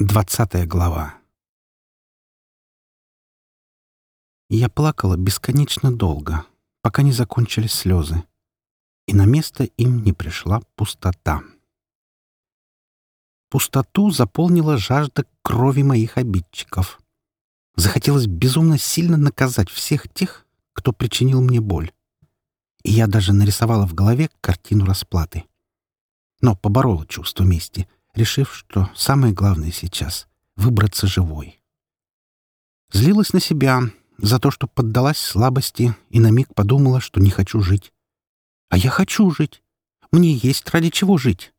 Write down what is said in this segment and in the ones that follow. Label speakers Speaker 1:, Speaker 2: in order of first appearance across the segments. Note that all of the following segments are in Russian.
Speaker 1: Двадцатая глава. Я плакала бесконечно долго, пока не закончились слезы, и на место им не пришла пустота. Пустоту заполнила жажда крови моих обидчиков. Захотелось безумно сильно наказать всех тех, кто причинил мне боль. И я даже нарисовала в голове картину расплаты. Но поборола чувство мести — решив, что самое главное сейчас — выбраться живой. Злилась на себя за то, что поддалась слабости и на миг подумала, что не хочу жить. А я хочу жить. Мне есть ради чего жить.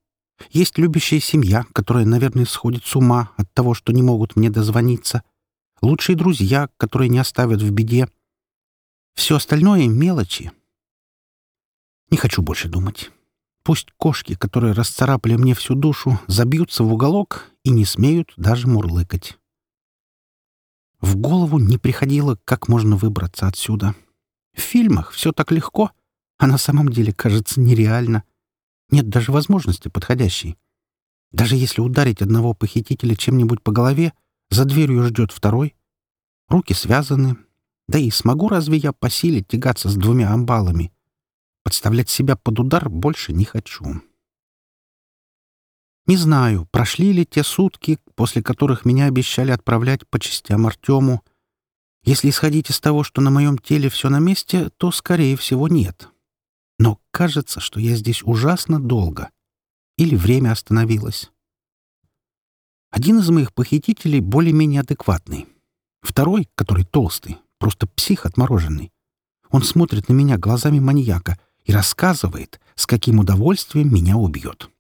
Speaker 1: Есть любящая семья, которая, наверное, сходит с ума от того, что не могут мне дозвониться. Лучшие друзья, которые не оставят в беде. Все остальное — мелочи. Не хочу больше думать. Пусть кошки, которые расцарапали мне всю душу, забьются в уголок и не смеют даже мурлыкать. В голову не приходило, как можно выбраться отсюда. В фильмах все так легко, а на самом деле кажется нереально. Нет даже возможности подходящей. Даже если ударить одного похитителя чем-нибудь по голове, за дверью ждет второй. Руки связаны. Да и смогу разве я по силе тягаться с двумя амбалами? Подставлять себя под удар больше не хочу. Не знаю, прошли ли те сутки, после которых меня обещали отправлять по частям Артему. Если исходить из того, что на моем теле все на месте, то, скорее всего, нет. Но кажется, что я здесь ужасно долго. Или время остановилось. Один из моих похитителей более-менее адекватный. Второй, который толстый, просто псих отмороженный. Он смотрит на меня глазами маньяка — и рассказывает, с каким удовольствием меня убьет.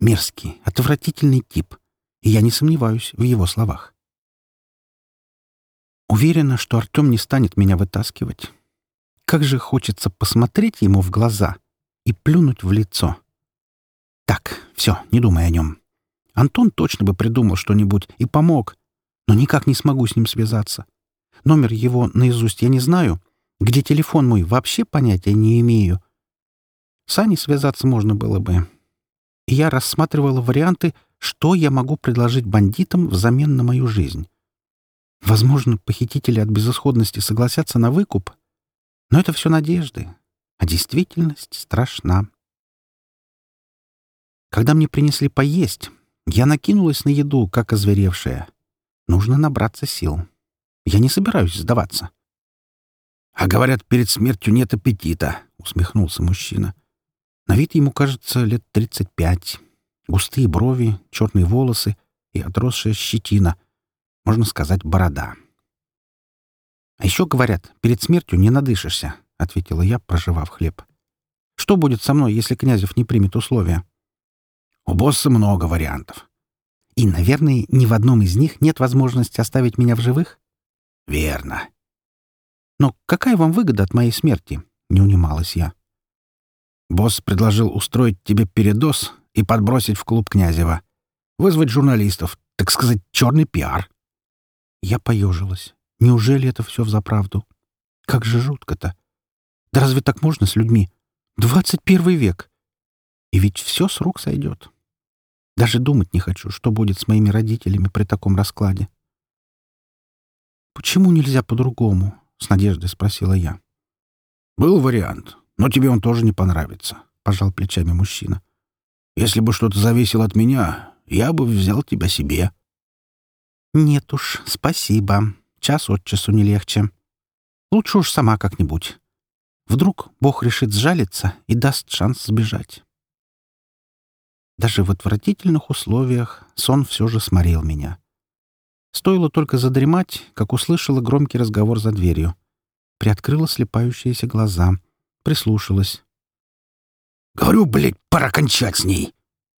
Speaker 1: Мерзкий, отвратительный тип, и я не сомневаюсь в его словах. Уверена, что Артем не станет меня вытаскивать. Как же хочется посмотреть ему в глаза и плюнуть в лицо. Так, все, не думай о нем. Антон точно бы придумал что-нибудь и помог, но никак не смогу с ним связаться. Номер его наизусть я не знаю, где телефон мой вообще понятия не имею. С Аней связаться можно было бы. И я рассматривала варианты, что я могу предложить бандитам взамен на мою жизнь. Возможно, похитители от безысходности согласятся на выкуп, но это все надежды, а действительность страшна. Когда мне принесли поесть, я накинулась на еду, как озверевшая. Нужно набраться сил. Я не собираюсь сдаваться. — А говорят, перед смертью нет аппетита, — усмехнулся мужчина. — на вид ему кажется лет тридцать пять. Густые брови, черные волосы и отросшая щетина. Можно сказать, борода. «А еще, говорят, перед смертью не надышишься», — ответила я, проживав хлеб. «Что будет со мной, если Князев не примет условия?» «У босса много вариантов». «И, наверное, ни в одном из них нет возможности оставить меня в живых?» «Верно». «Но какая вам выгода от моей смерти?» — не унималась я. Босс предложил устроить тебе передоз и подбросить в клуб Князева. Вызвать журналистов, так сказать, черный пиар. Я поежилась. Неужели это все взаправду? Как же жутко-то. Да разве так можно с людьми? Двадцать первый век. И ведь все с рук сойдет. Даже думать не хочу, что будет с моими родителями при таком раскладе. «Почему нельзя по-другому?» — с надеждой спросила я. «Был вариант. Но тебе он тоже не понравится», — пожал плечами мужчина. «Если бы что-то зависело от меня, я бы взял тебя себе». «Нет уж, спасибо. Час от часу не легче. Лучше уж сама как-нибудь. Вдруг Бог решит сжалиться и даст шанс сбежать». Даже в отвратительных условиях сон все же сморил меня. Стоило только задремать, как услышала громкий разговор за дверью. Приоткрыла слепающиеся глаза — прислушалась. «Говорю, блядь, пора кончать с ней!»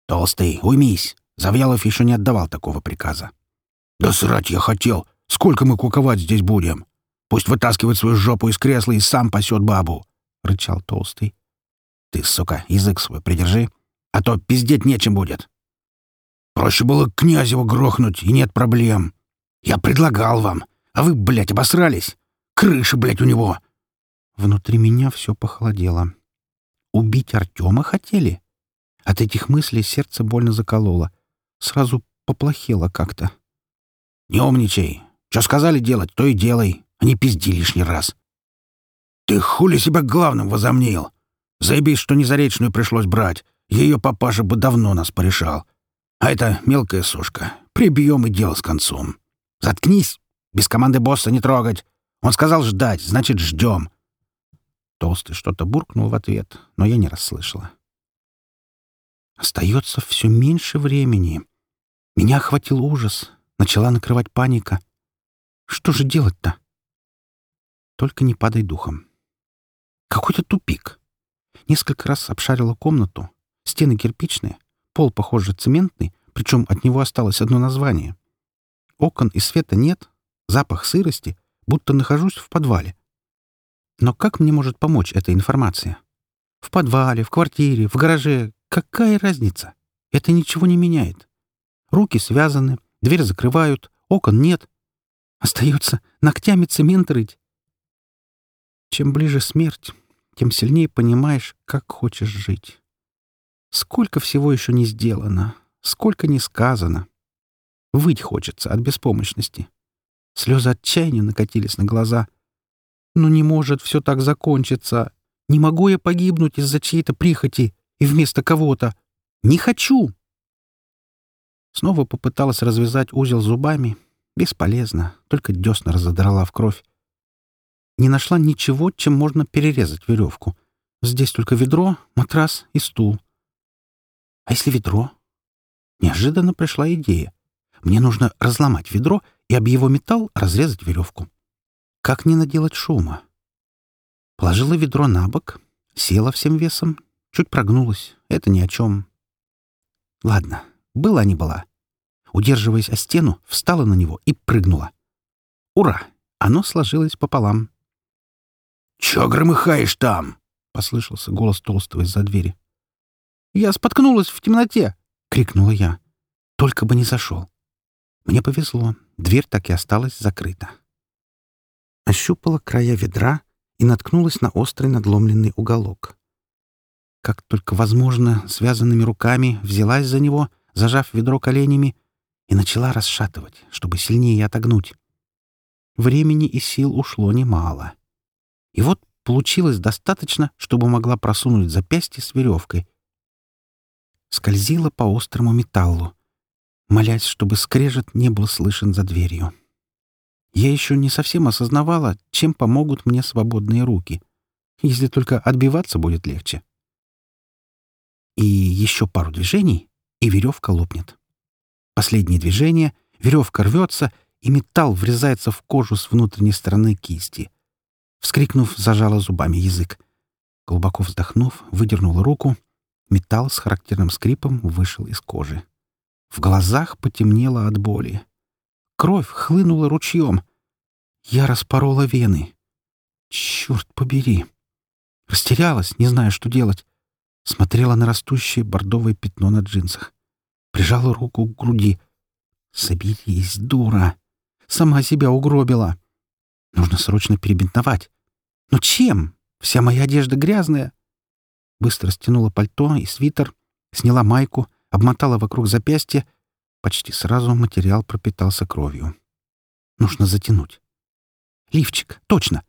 Speaker 1: «Толстый, уймись!» Завьялов еще не отдавал такого приказа. «Да срать я хотел! Сколько мы куковать здесь будем? Пусть вытаскивает свою жопу из кресла и сам пасет бабу!» — рычал Толстый. «Ты, сука, язык свой придержи, а то пиздеть нечем будет!» «Проще было Князева грохнуть, и нет проблем. Я предлагал вам, а вы, блядь, обосрались. Крыша, блядь, у него. Внутри меня все похолодело. Убить Артема хотели? От этих мыслей сердце больно закололо. Сразу поплохело как-то.
Speaker 2: «Не умничай. Что сказали делать, то и делай, а не пизди лишний раз». «Ты хули себя главным возомнил? Заебись, что незаречную пришлось брать. Ее папаша бы давно нас порешал. А это мелкая сушка. Прибьем и дело с концом. Заткнись! Без команды босса не трогать. Он сказал ждать, значит, ждем.
Speaker 1: Толстый что-то буркнул в ответ, но я не расслышала. Остается все меньше времени. Меня охватил ужас. Начала накрывать паника. Что же делать-то? Только не падай духом. Какой-то тупик. Несколько раз обшарила комнату. Стены кирпичные, пол, похоже, цементный, причем от него осталось одно название. Окон и света нет, запах сырости, будто нахожусь в подвале. Но как мне может помочь эта информация? В подвале, в квартире, в гараже. Какая разница? Это ничего не меняет. Руки связаны, дверь закрывают, окон нет. Остается ногтями цемент рыть. Чем ближе смерть, тем сильнее понимаешь, как хочешь жить. Сколько всего еще не сделано, сколько не сказано. Выть хочется от беспомощности. Слезы отчаяния накатились на глаза — но не может все так закончиться. Не могу я погибнуть из-за чьей-то прихоти и вместо кого-то. Не хочу!» Снова попыталась развязать узел зубами. Бесполезно, только десна разодрала в кровь. Не нашла ничего, чем можно перерезать веревку. Здесь только ведро, матрас и стул. А если ведро? Неожиданно пришла идея. Мне нужно разломать ведро и об его металл разрезать веревку. Как не наделать шума? Положила ведро на бок, села всем весом, чуть прогнулась. Это ни о чем. Ладно, была не была. Удерживаясь о стену, встала на него и прыгнула. Ура! Оно сложилось пополам.
Speaker 2: «Чё громыхаешь там?»
Speaker 1: — послышался голос толстого из-за двери. «Я споткнулась в темноте!» — крикнула я. «Только бы не зашел!» Мне повезло. Дверь так и осталась закрыта ощупала края ведра и наткнулась на острый надломленный уголок. Как только возможно, связанными руками взялась за него, зажав ведро коленями, и начала расшатывать, чтобы сильнее отогнуть. Времени и сил ушло немало. И вот получилось достаточно, чтобы могла просунуть запястье с веревкой. Скользила по острому металлу, молясь, чтобы скрежет не был слышен за дверью. Я еще не совсем осознавала, чем помогут мне свободные руки, если только отбиваться будет легче. И еще пару движений, и веревка лопнет. Последнее движение, веревка рвется, и металл врезается в кожу с внутренней стороны кисти. Вскрикнув, зажала зубами язык. Глубоко вздохнув, выдернула руку. Металл с характерным скрипом вышел из кожи. В глазах потемнело от боли. Кровь хлынула ручьем. Я распорола вены. Черт побери! Растерялась, не зная, что делать. Смотрела на растущее бордовое пятно на джинсах. Прижала руку к груди. «Соберись, дура! Сама себя угробила. Нужно срочно перебинтовать. Но чем? Вся моя одежда грязная». Быстро стянула пальто и свитер, сняла майку, обмотала вокруг запястья. Почти сразу материал пропитался кровью. Нужно затянуть. Лифчик, точно.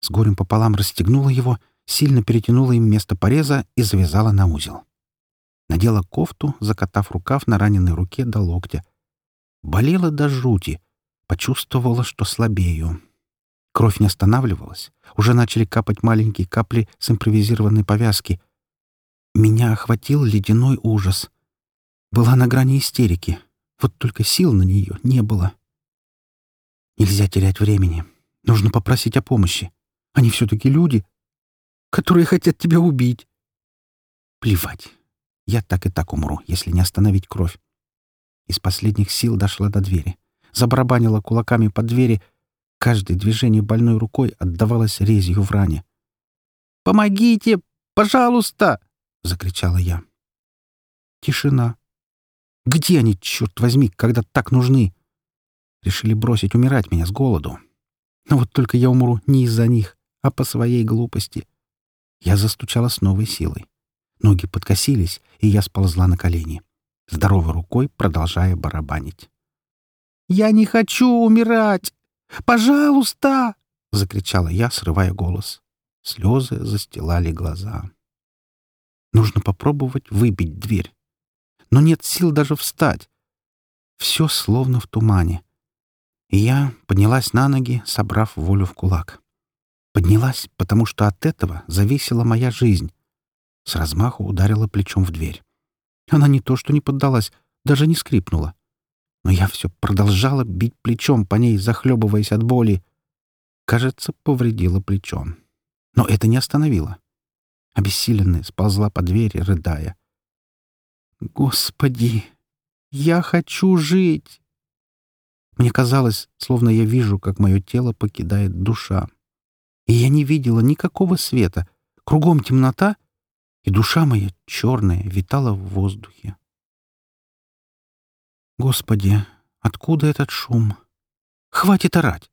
Speaker 1: С горем пополам расстегнула его, сильно перетянула им место пореза и завязала на узел. Надела кофту, закатав рукав на раненой руке до локтя. Болела до жути. Почувствовала, что слабею. Кровь не останавливалась. Уже начали капать маленькие капли с импровизированной повязки. Меня охватил ледяной ужас. Была на грани истерики. Вот только сил на нее не было. Нельзя терять времени. Нужно попросить о помощи. Они все-таки люди, которые хотят тебя убить. Плевать. Я так и так умру, если не остановить кровь. Из последних сил дошла до двери. Забарабанила кулаками по двери. Каждое движение больной рукой отдавалось резью в ране. «Помогите! Пожалуйста!» — закричала я. Тишина. Где они, черт возьми, когда так нужны? Решили бросить умирать меня с голоду. Но вот только я умру не из-за них, а по своей глупости. Я застучала с новой силой. Ноги подкосились, и я сползла на колени. здоровой рукой продолжая барабанить. «Я не хочу умирать! Пожалуйста!» — закричала я, срывая голос. Слезы застилали глаза. Нужно попробовать выбить дверь. Но нет сил даже встать. Все словно в тумане. И я поднялась на ноги, собрав волю в кулак. Поднялась, потому что от этого зависела моя жизнь. С размаху ударила плечом в дверь. Она не то что не поддалась, даже не скрипнула. Но я все продолжала бить плечом по ней, захлебываясь от боли. Кажется, повредила плечо. Но это не остановило. Обессиленная сползла по двери, рыдая. «Господи, я хочу жить!» Мне казалось, словно я вижу, как мое тело покидает душа. И я не видела никакого света. Кругом темнота, и душа моя черная витала в воздухе. Господи, откуда этот шум? Хватит орать!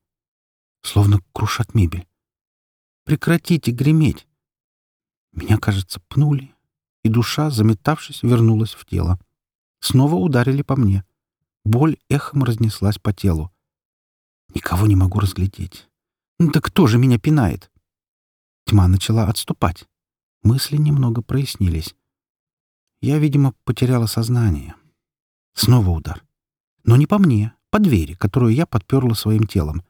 Speaker 1: Словно крушат мебель. Прекратите греметь. Меня, кажется, пнули, и душа, заметавшись, вернулась в тело. Снова ударили по мне. Боль эхом разнеслась по телу. Никого не могу разглядеть. Да кто же меня пинает? Тьма начала отступать. Мысли немного прояснились. Я, видимо, потеряла сознание. Снова удар. Но не по мне, по двери, которую я подперла своим телом.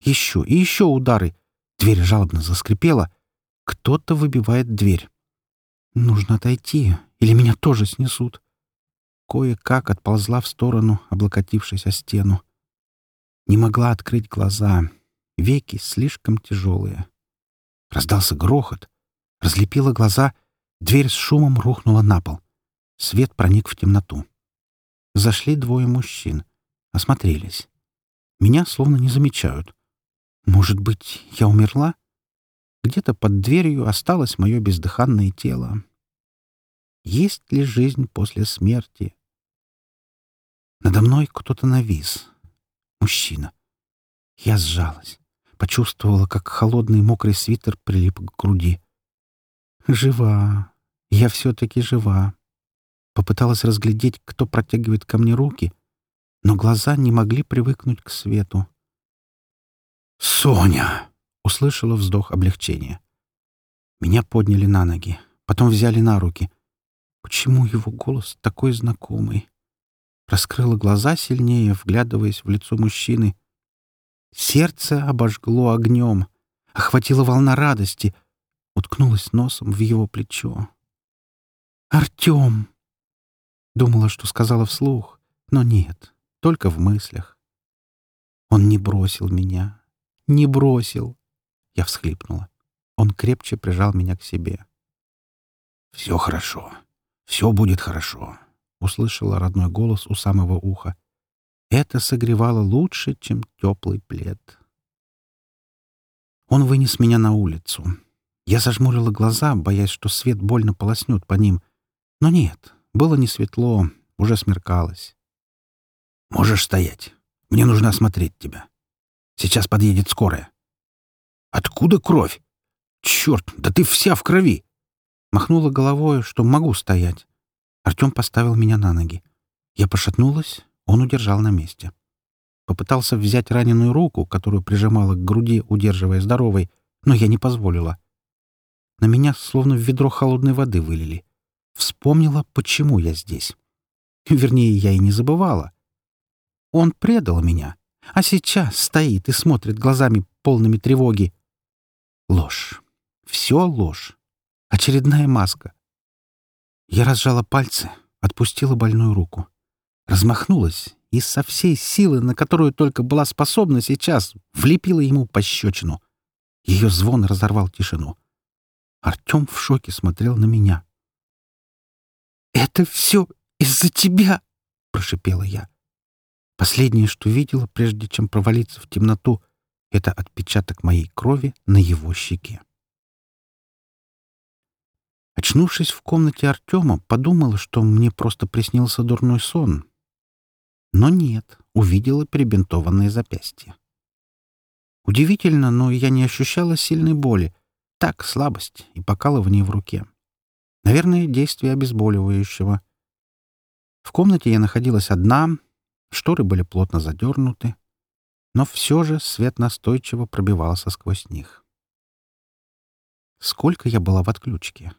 Speaker 1: Еще и еще удары. Дверь жалобно заскрипела. Кто-то выбивает дверь. Нужно отойти, или меня тоже снесут. Кое-как отползла в сторону, облокотившись о стену. Не могла открыть глаза. Веки слишком тяжелые. Раздался грохот. Разлепила глаза. Дверь с шумом рухнула на пол. Свет проник в темноту. Зашли двое мужчин. Осмотрелись. Меня словно не замечают. Может быть, я умерла? Где-то под дверью осталось мое бездыханное тело. Есть ли жизнь после смерти? Надо мной кто-то навис. Мужчина. Я сжалась. Почувствовала, как холодный мокрый свитер прилип к груди. Жива. Я все-таки жива. Попыталась разглядеть, кто протягивает ко мне руки, но глаза не могли привыкнуть к свету. «Соня!» — услышала вздох облегчения. Меня подняли на ноги, потом взяли на руки. Почему его голос такой знакомый? Раскрыла глаза сильнее, вглядываясь в лицо мужчины. Сердце обожгло огнем, охватила волна радости, уткнулась носом в его плечо. «Артем!» Думала, что сказала вслух, но нет, только в мыслях. Он не бросил меня, не бросил. Я всхлипнула. Он крепче прижал меня к себе. «Все хорошо. Все будет хорошо», — услышала родной голос у самого уха. Это согревало лучше, чем теплый плед. Он вынес меня на улицу. Я зажмурила глаза, боясь, что свет больно полоснет по ним. Но нет, было не светло, уже смеркалось. «Можешь стоять. Мне нужно осмотреть тебя», Сейчас подъедет скорая. Откуда кровь? Черт, да ты вся в крови! Махнула головой, что могу стоять. Артем поставил меня на ноги. Я пошатнулась, он удержал на месте. Попытался взять раненую руку, которую прижимала к груди, удерживая здоровой, но я не позволила. На меня словно в ведро холодной воды вылили. Вспомнила, почему я здесь. Вернее, я и не забывала. Он предал меня, а сейчас стоит и смотрит глазами полными тревоги. Ложь. Все ложь. Очередная маска. Я разжала пальцы, отпустила больную руку. Размахнулась и со всей силы, на которую только была способна сейчас, влепила ему пощечину. Ее звон разорвал тишину. Артем в шоке смотрел на меня. «Это все из-за тебя!» — прошипела я. Последнее, что видела, прежде чем провалиться в темноту, это отпечаток моей крови на его щеке. Очнувшись в комнате Артема, подумала, что мне просто приснился дурной сон. Но нет, увидела перебинтованное запястье. Удивительно, но я не ощущала сильной боли. Так, слабость и покалывание в руке. Наверное, действие обезболивающего. В комнате я находилась одна, шторы были плотно задернуты, но все же свет настойчиво пробивался сквозь них. Сколько я была в отключке?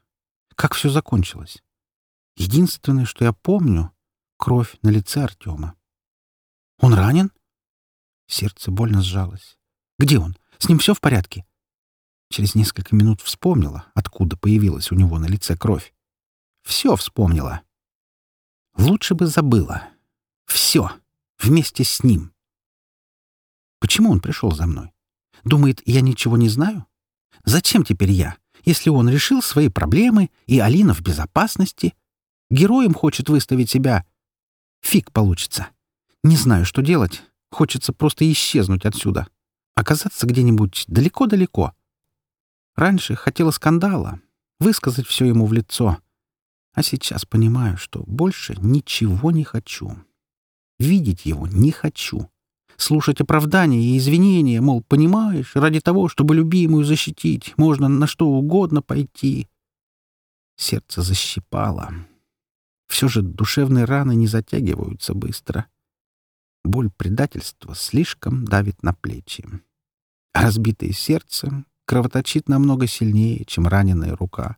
Speaker 1: Как все закончилось? Единственное, что я помню — кровь на лице Артема. Он ранен? Сердце больно сжалось. Где он? С ним все в порядке? Через несколько минут вспомнила, откуда появилась у него на лице кровь. Все вспомнила. Лучше бы забыла. Все. Вместе с ним. Почему он пришел за мной? Думает, я ничего не знаю? Зачем теперь я, если он решил свои проблемы и Алина в безопасности? Героем хочет выставить себя. Фиг получится. Не знаю, что делать. Хочется просто исчезнуть отсюда. Оказаться где-нибудь далеко-далеко. Раньше хотела скандала, высказать все ему в лицо. А сейчас понимаю, что больше ничего не хочу. Видеть его не хочу слушать оправдания и извинения, мол, понимаешь, ради того, чтобы любимую защитить, можно на что угодно пойти. Сердце защипало. Все же душевные раны не затягиваются быстро. Боль предательства слишком давит на плечи. Разбитое сердце кровоточит намного сильнее, чем раненая рука.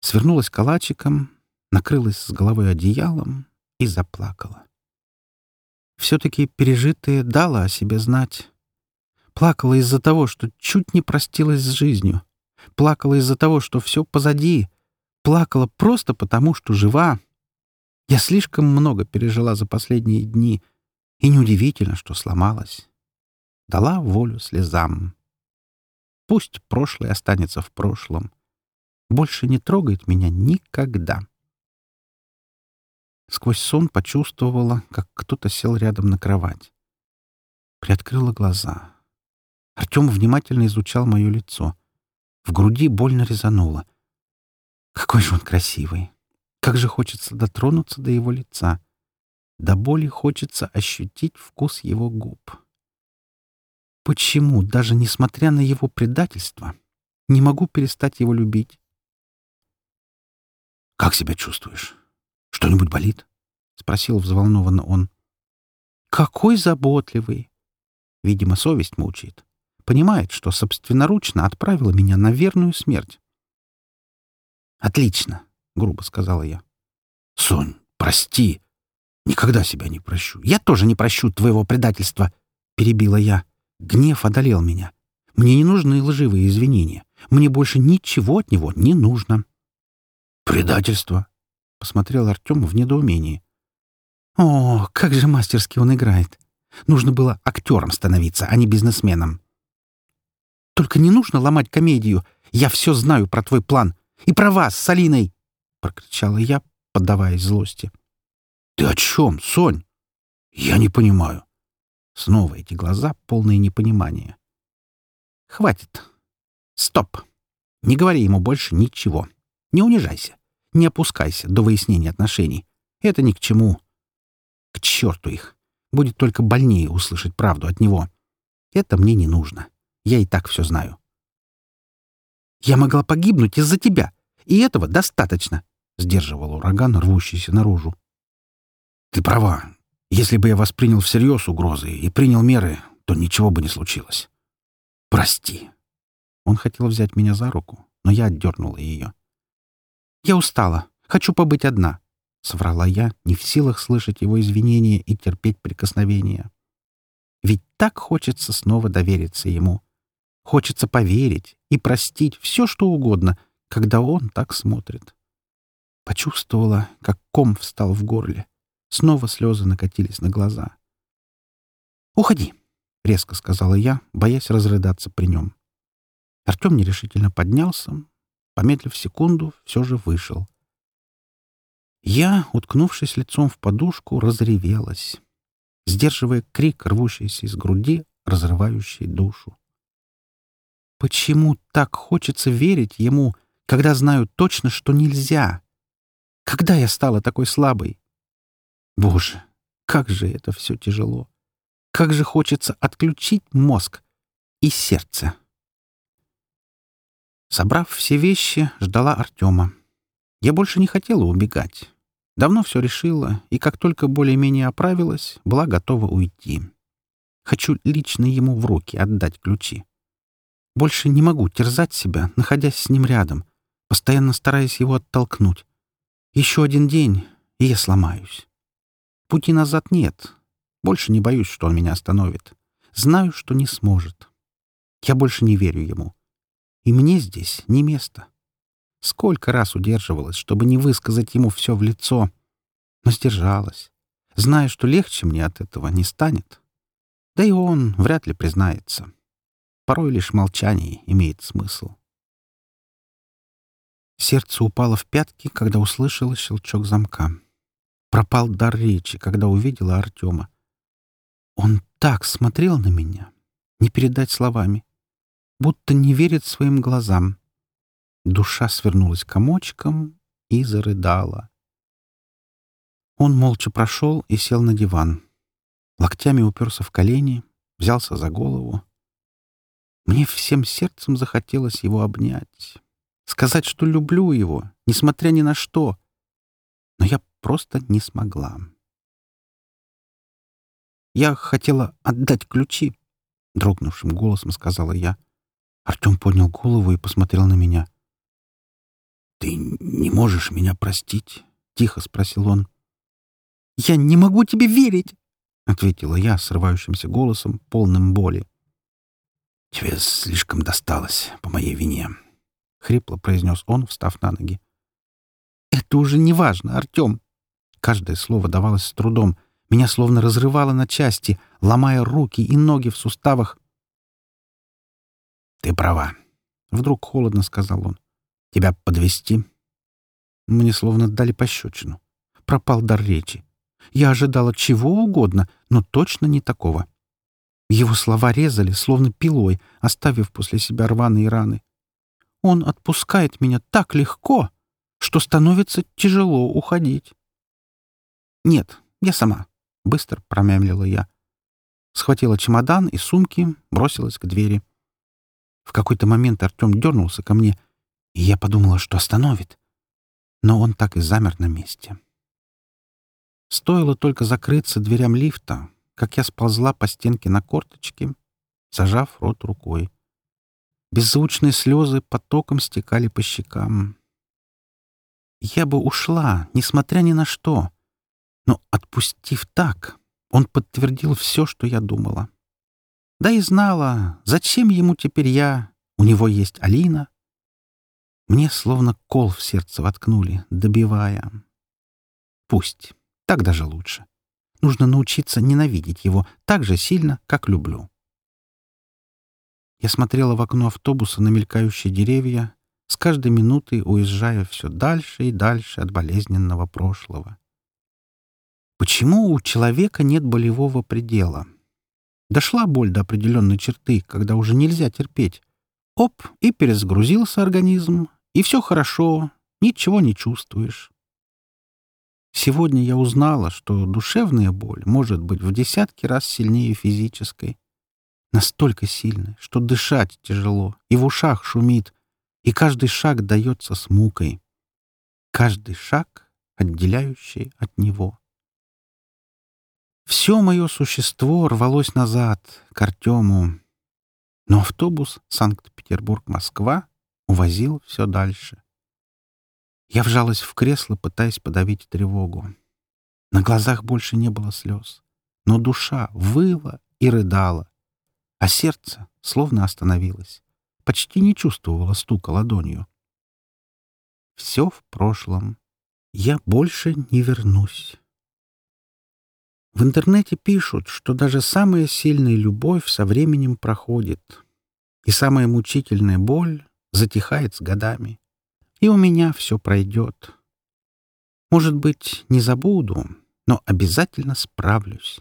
Speaker 1: Свернулась калачиком, накрылась с головой одеялом и заплакала. Все-таки пережитое дало о себе знать. Плакала из-за того, что чуть не простилась с жизнью. Плакала из-за того, что все позади. Плакала просто потому, что жива. Я слишком много пережила за последние дни, и неудивительно, что сломалась. Дала волю слезам. Пусть прошлое останется в прошлом. Больше не трогает меня никогда. Сквозь сон почувствовала, как кто-то сел рядом на кровать. Приоткрыла глаза. Артем внимательно изучал мое лицо. В груди больно резануло. Какой же он красивый! Как же хочется дотронуться до его лица. До боли хочется ощутить вкус его губ. Почему, даже несмотря на его предательство, не могу перестать его любить?
Speaker 2: «Как себя чувствуешь?» «Что-нибудь болит?» — спросил взволнованно он.
Speaker 1: «Какой заботливый!» Видимо, совесть мучает. Понимает, что собственноручно отправила меня на верную смерть. «Отлично», — грубо сказала я.
Speaker 2: «Сонь, прости. Никогда себя не прощу.
Speaker 1: Я тоже не прощу твоего предательства», — перебила я. Гнев одолел меня. Мне не нужны лживые извинения. Мне больше ничего от него не нужно.
Speaker 2: «Предательство?»
Speaker 1: — посмотрел Артем в недоумении. «О, как же мастерски он играет! Нужно было актером становиться, а не бизнесменом. Только не нужно ломать комедию. Я все знаю про твой план. И про вас с Алиной!» — прокричала я, поддаваясь злости.
Speaker 2: «Ты о чем, Сонь? Я не понимаю».
Speaker 1: Снова эти глаза, полные непонимания. «Хватит. Стоп. Не говори ему больше ничего. Не унижайся. Не опускайся до выяснения отношений. Это ни к чему. К черту их. Будет только больнее услышать правду от него. Это мне не нужно. Я и так все знаю. Я могла погибнуть из-за тебя, и этого достаточно, — сдерживал ураган, рвущийся наружу.
Speaker 2: Ты права. Если бы я воспринял всерьез угрозы и принял меры, то ничего бы не случилось. Прости.
Speaker 1: Он хотел взять меня за руку, но я отдернула ее. «Я устала. Хочу побыть одна», — соврала я, не в силах слышать его извинения и терпеть прикосновения. Ведь так хочется снова довериться ему. Хочется поверить и простить все, что угодно, когда он так смотрит. Почувствовала, как ком встал в горле. Снова слезы накатились на глаза. «Уходи», — резко сказала я, боясь разрыдаться при нем. Артем нерешительно поднялся, помедлив секунду, все же вышел. Я, уткнувшись лицом в подушку, разревелась, сдерживая крик, рвущийся из груди, разрывающий душу. Почему так хочется верить ему, когда знаю точно, что нельзя? Когда я стала такой слабой? Боже, как же это все тяжело! Как же хочется отключить мозг и сердце! Собрав все вещи, ждала Артема. Я больше не хотела убегать. Давно все решила, и как только более-менее оправилась, была готова уйти. Хочу лично ему в руки отдать ключи. Больше не могу терзать себя, находясь с ним рядом, постоянно стараясь его оттолкнуть. Еще один день, и я сломаюсь. Пути назад нет. Больше не боюсь, что он меня остановит. Знаю, что не сможет. Я больше не верю ему. И мне здесь не место. Сколько раз удерживалась, чтобы не высказать ему все в лицо, но сдержалась, зная, что легче мне от этого не станет. Да и он вряд ли признается. Порой лишь молчание имеет смысл. Сердце упало в пятки, когда услышала щелчок замка. Пропал дар речи, когда увидела Артема. Он так смотрел на меня, не передать словами, будто не верит своим глазам. Душа свернулась комочком и зарыдала. Он молча прошел и сел на диван локтями уперся в колени, взялся за голову. Мне всем сердцем захотелось его обнять, сказать, что люблю его, несмотря ни на что. Но я просто не смогла. «Я хотела отдать ключи», — дрогнувшим голосом сказала я. Артем поднял голову и посмотрел на меня. «Ты не можешь меня простить?» — тихо спросил он. «Я не могу тебе верить!» — ответила я срывающимся голосом, полным боли. «Тебе слишком досталось по моей вине», — хрипло произнес он, встав на ноги. «Это уже не важно, Артем!» Каждое слово давалось с трудом. Меня словно разрывало на части, ломая руки и ноги в суставах. «Ты права», — вдруг холодно сказал он. «Тебя подвести. Мне словно дали пощечину. Пропал дар речи. Я ожидала чего угодно, но точно не такого. Его слова резали, словно пилой, оставив после себя рваные раны. Он отпускает меня так легко, что становится тяжело уходить. «Нет, я сама», — быстро промямлила я. Схватила чемодан и сумки, бросилась к двери. В какой-то момент Артем дернулся ко мне, и я подумала, что остановит. Но он так и замер на месте. Стоило только закрыться дверям лифта, как я сползла по стенке на корточки, зажав рот рукой. Беззвучные слезы потоком стекали по щекам. Я бы ушла, несмотря ни на что. Но, отпустив так, он подтвердил все, что я думала. Да и знала, зачем ему теперь я, у него есть Алина. Мне словно кол в сердце воткнули, добивая. Пусть. Так даже лучше. Нужно научиться ненавидеть его так же сильно, как люблю. Я смотрела в окно автобуса на мелькающие деревья, с каждой минутой уезжая все дальше и дальше от болезненного прошлого. Почему у человека нет болевого предела? Дошла боль до определенной черты, когда уже нельзя терпеть. Оп, и перезагрузился организм, и все хорошо, ничего не чувствуешь. Сегодня я узнала, что душевная боль может быть в десятки раз сильнее физической. Настолько сильной, что дышать тяжело, и в ушах шумит, и каждый шаг дается с мукой. Каждый шаг, отделяющий от него. Все мое существо рвалось назад, к Артему. Но автобус Санкт-Петербург-Москва увозил все дальше. Я вжалась в кресло, пытаясь подавить тревогу. На глазах больше не было слез, но душа выла и рыдала, а сердце словно остановилось, почти не чувствовало стука ладонью. Все в прошлом. Я больше не вернусь. В интернете пишут, что даже самая сильная любовь со временем проходит, и самая мучительная боль затихает с годами и у меня все пройдет. Может быть, не забуду, но обязательно справлюсь.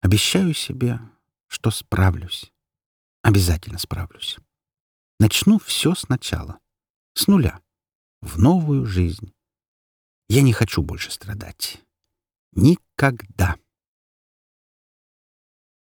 Speaker 1: Обещаю себе, что справлюсь. Обязательно справлюсь. Начну все сначала, с нуля, в новую жизнь. Я не хочу больше страдать. Никогда.